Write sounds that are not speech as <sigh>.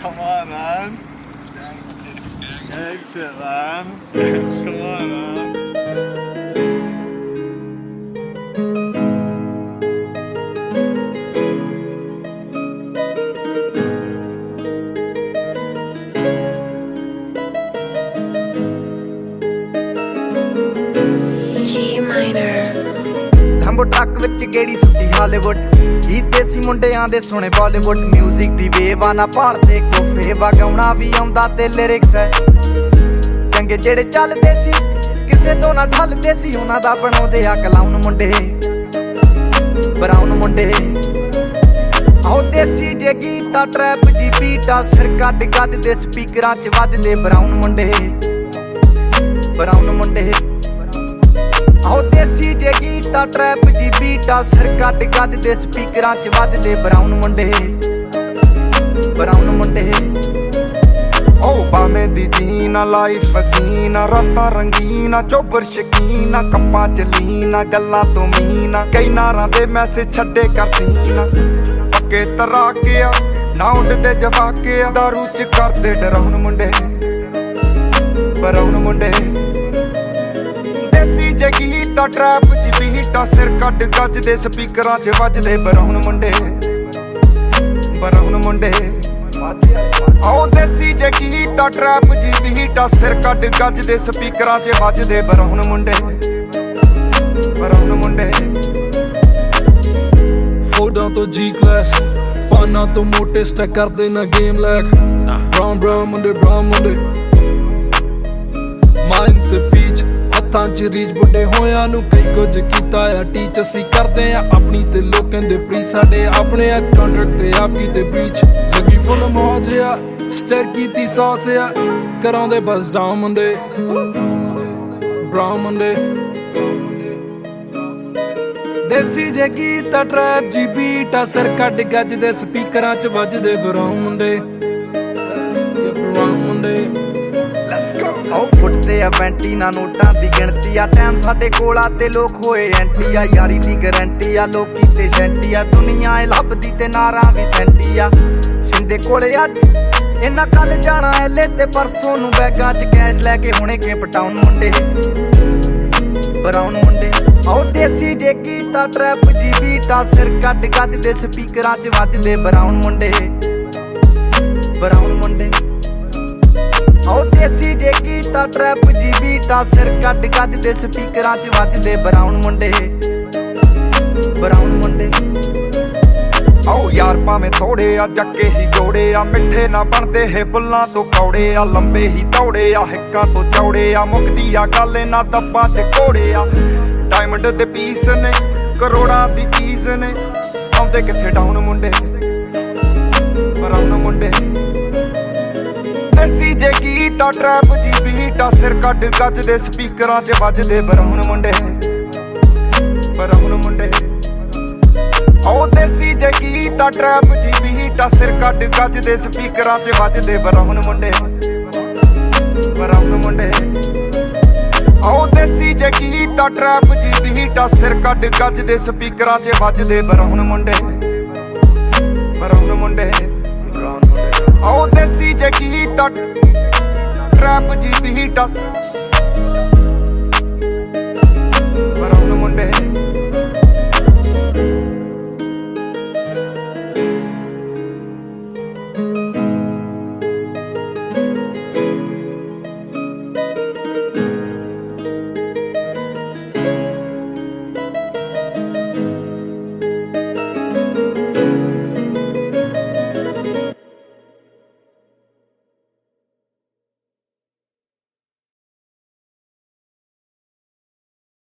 Come on, man. Exit, man. <laughs> Come on, man. G minor. Ambo talk ਵਿੱਚ ਗੇੜੀ ਸੁੱਟੀ Hollywood? ਇਹ ਦੇਸੀ ਮੁੰਡਿਆਂ ਦੇ ਸੁਣੇ ਬਾਲੀਵੁੱਡ। 뮤직 ਦੀ ਵੇਵ ਆ, ਨਾ ਭਾਲਦੇ ਕੋਫੇ ਵਗਾਉਣਾ ਵੀ ਆਉਂਦਾ ਤੇ ਲਿਰਿਕਸ ਹੈ ਚੰਗੇ ਜਿਹੜੇ ਚੱਲਦੇ ਸੀ, ਕਿਸੇ ਤੋਂ ਨਾ ਠੱਲਦੇ ਸੀ, ਉਹਨਾਂ ਦਾ ਬਣਾਉਂਦੇ ਆ ਕਲਾਉਨ ਮੁੰਡੇ। ਬਰਾਉਨ ਮੁੰਡੇ। ਆਹ ਦੇਸੀ ਜੇ ਗੀਤਾ ਟਰੈਪ ਜੀ ਬੀਟਾ ਸਿਰ ਕੱਢ ਕੱਢ ਦੇ ਸਪੀਕਰਾਂ 'ਚ ਵੱਜਦੇ ਬਰਾਉਨ ਮੁੰਡੇ। ਬਰਾਉਨ ਮੁੰਡੇ। ਆਹ ਦੇਸੀ ਜੇ ਗੀਤਾ ਟਰੈਪ ਜੀ ਬੀਟਾ ਸਿਰ ਕੱਟ ਕੱਟ ਸਪੀਕਰਾਂ 'ਚ ਵੱਜਦੇ ਬਰਾਊਨ ਮੁੰਡੇ। ਬਰਾਊਨ ਮੁੰਡੇ। ਓ ਬਾਵੇਂ ਦੀ ਜੀਨਾ ਲਾਈਫ ਹਸੀਨਾ ਰਾਤਾਂ ਰੰਗੀਨਾ ਚੋਬਰ ਸ਼ਕੀਨਾ ਕੱਪਾਂ ਚ ਲੀਨਾ ਗੱਲਾਂ ਤੋਂ ਮੀਨਾ ਕਈ ਨਾਰਾਂ ਦੇ ਮੈਸੇਜ ਛੱਡੇ ਕਰ ਸੀਨਾ ਪੱਕੇ ਤਰਾ ਕੇ ਨਾ ਉੱਡਦੇ ਜਵਾਕੇ ਦਾਰੂ ਚ ਕਰਦੇ ਡਰਾਉਣ ਮੁੰਡੇ। ਬਰਾਉਣ ਮੁੰਡੇ। ਦੇਸੀ ਜਗੀ ਤਾਂ ਟਰੈਪ ਚ ਬੀਟਾ ਸਿਰ ਕੱਢ ਗੱਜ ਦੇ ਸਪੀਕਰਾਂ 'ਚ ਵੱਜਦੇ ਬਰਾਉਣ ਮੁੰਡੇ। ਬਰਾਉਣ ਮੁੰਡੇ। ਆਓ ਦੇਸੀ ਜਗੀ ਤਾਂ ਟਰੈਪ ਜੀ ਬੀਟਾ ਸਿਰ ਕੱਢ ਗੱਜ ਦੇ ਸਪੀਕਰਾਂ 'ਚ ਵੱਜਦੇ ਬਰਾਉਣ ਮੁੰਡੇ। ਬਰਾਉਣ ਮੁੰਡੇ। ਫੋਡਾਂ ਤੋਂ ਜੀ ਕਲਾਸ ਪਾਨਾਂ ਤੋਂ ਮੋਟੇ ਸਟੈਕ ਕਰਦੇ ਨਾ ਗੇਮ ਲੈਕ ਬ੍ਰਾਊਨ ਬ੍ਰਾਊਨ ਮੁੰਡੇ ਬ੍ਰਾਊਨ ਮੁੰਡੇ। ਮਾਈਂਡ ਤੇ ਪੀਚ ਹੱਥਾਂ 'ਚ ਰੀਚ ਬੁੱਢੇ ਹੋਇਆਂ ਨੂੰ ਕਈ ਕੁਝ ਕੀਤਾ ਆ। ਟੀਚ ਅਸੀਂ ਕਰਦੇ ਆ, ਆਪਣੀ ਤੇ ਲੋਕਾਂ ਦੇ ਪ੍ਰੀ ਸਾਡੇ ਆਪਣੇ ਆ ਕੰਟਰੈਕਟ ਤੇ ਆਪ ਕੀਤੇ ਬ੍ਰੀਚ ਲੱਗੀ ਫੁੱਲ ਮੌਜ ਆ ਸਟਰ ਕੀਤੀ ਸੌਸ ਆ। ਕਰਾਉਂਦੇ ਬਸ ਡਾਊਨ ਮੁੰਡੇ ਬ੍ਰਾਊਨ ਮੁੰਡੇ ਦੇਸੀ ਜੇ ਗੀਤ ਟਰੈਪ ਜੀ ਬੀਟ ਅਸਰ ਕੱਢ ਗੱਜ ਦੇ, ਸਪੀਕਰਾਂ 'ਚ ਵੱਜਦੇ ਬਰਾਉਨ ਮੁੰਡੇ ਆਹ ਆ ਵੈਂਟੀ ਨਾ ਨੋਟਾਂ ਦੀ ਗਿਣਤੀ ਆ। ਟਾਈਮ ਸਾਡੇ ਕੋਲ ਆ ਤੇ ਲੋਕ ਹੋਏ ਐਂਟੀ ਆ। ਯਾਰੀ ਦੀ ਗਾਰੰਟੀ ਆ, ਲੋਕੀ ਤੇ ਸੈਂਟੀ ਆ। ਦੁਨੀਆ ਇਹ ਲੱਭਦੀ ਤੇ ਨਾਰਾਂ ਵੀ ਸੈਂਟੀ ਆ। ਸਿੰਦੇ ਕੋਲੇ ਅੱਜ, ਇਹਨਾਂ ਕੱਲ ਜਾਣਾ ਐਲੇ ਤੇ ਪਰਸੋਂ ਨੂੰ ਬੈਗਾਂ 'ਚ ਕੈਸ਼ ਲੈ ਕੇ ਹੁਣੇ ਕੇ ਪਟਾਉਣ ਮੁੰਡੇ। ਬਰਾਉਨ ਮੁੰਡੇ। ਆਹ ਦੇਸੀ ਜੇ ਗੀਤਾ ਟਰੈਪ ਜੀ ਬੀਟਾ ਸਿਰ ਕੱਢ ਕੱਢ ਸਪੀਕਰਾਂ 'ਚ ਵੱਜਦੇ ਬਰਾਉਨ ਮੁੰਡੇ। ਬਰਾਉਨ ਮੁੰਡੇ। ਆਹ ਦੇਸੀ ਜੇ ਗੀਤਾ ਟਰੈਪ ਜੀ ਬੀਟਾ ਸਿਰ ਕੱਢ ਕੱਢ ਦੇ ਸਪੀਕਰਾਂ 'ਚ ਵੱਜਦੇ ਬਰਾਉਨ ਮੁੰਡੇ। ਬਰਾਉਨ ਮੁੰਡੇ। ਆਓ ਯਾਰ ਭਾਵੇਂ ਥੋੜੇ ਆ ਜੱਕੇ ਹੀ ਜੋੜੇ ਆ, ਮਿੱਠੇ ਨਾ ਬਣਦੇ ਹੈ ਬੁੱਲਾਂ ਤੋਂ ਕੌੜੇ ਆ, ਲੰਬੇ ਹੀ ਦੌੜੇ ਆ, ਹਿੱਕਾਂ ਤੋਂ ਚੌੜੇ ਆ ਮੁਕਦੀ ਆ ਗੱਲ ਨਾ ਦੱਬਾਂ 'ਚ ਕੋੜੇ ਆ। ਡਾਇਮੰਡ ਦੇ ਪੀਸ ਨੇ, ਕਰੋੜਾਂ ਦੀ ਚੀਜ਼ ਨੇ। ਆਉਂਦੇ ਕਿੱਥੇ ਡਾਊਨ ਮੁੰਡੇ? ਬਰਾਉਨ ਮੁੰਡੇ। ਟਰੈਪ ਜੀ ਬੀਟਾ ਸਿਰ ਕੱਢ ਗੱਜ ਦੇ ਸਪੀਕਰਾਂ 'ਚ ਵੱਜਦੇ ਬਰਾਉਨ ਮੁੰਡੇ। ਬਰਾਉਨ ਮੁੰਡੇ। ਆਓ ਦੇਸੀ ਜੇ ਗੀਤਾ ਟਰੈਪ ਜੀ ਬੀਟਾ ਸਿਰ ਕੱਢ ਗੱਜ ਦੇ ਸਪੀਕਰਾਂ 'ਚ ਵੱਜਦੇ ਬਰਾਉਨ ਮੁੰਡੇ। ਬਰਾਉਨ ਮੁੰਡੇ। ਆਓ ਦੇਸੀ ਜੇ ਗੀਤਾ ਟਰੈਪ ਜੀ ਬੀਟਾ ਸਿਰ ਕੱਢ ਗੱਜ ਦੇ ਸਪੀਕਰਾਂ 'ਚ ਵੱਜਦੇ ਬਰਾਉਨ ਮੁੰਡੇ। ਬਰਾਉਨ ਮੁੰਡੇ। ਆਓ ਦੇਸੀ ਜੇ ਗੀਤਾ ਟਰੈਪ ਜੀ ਬੀਟਾ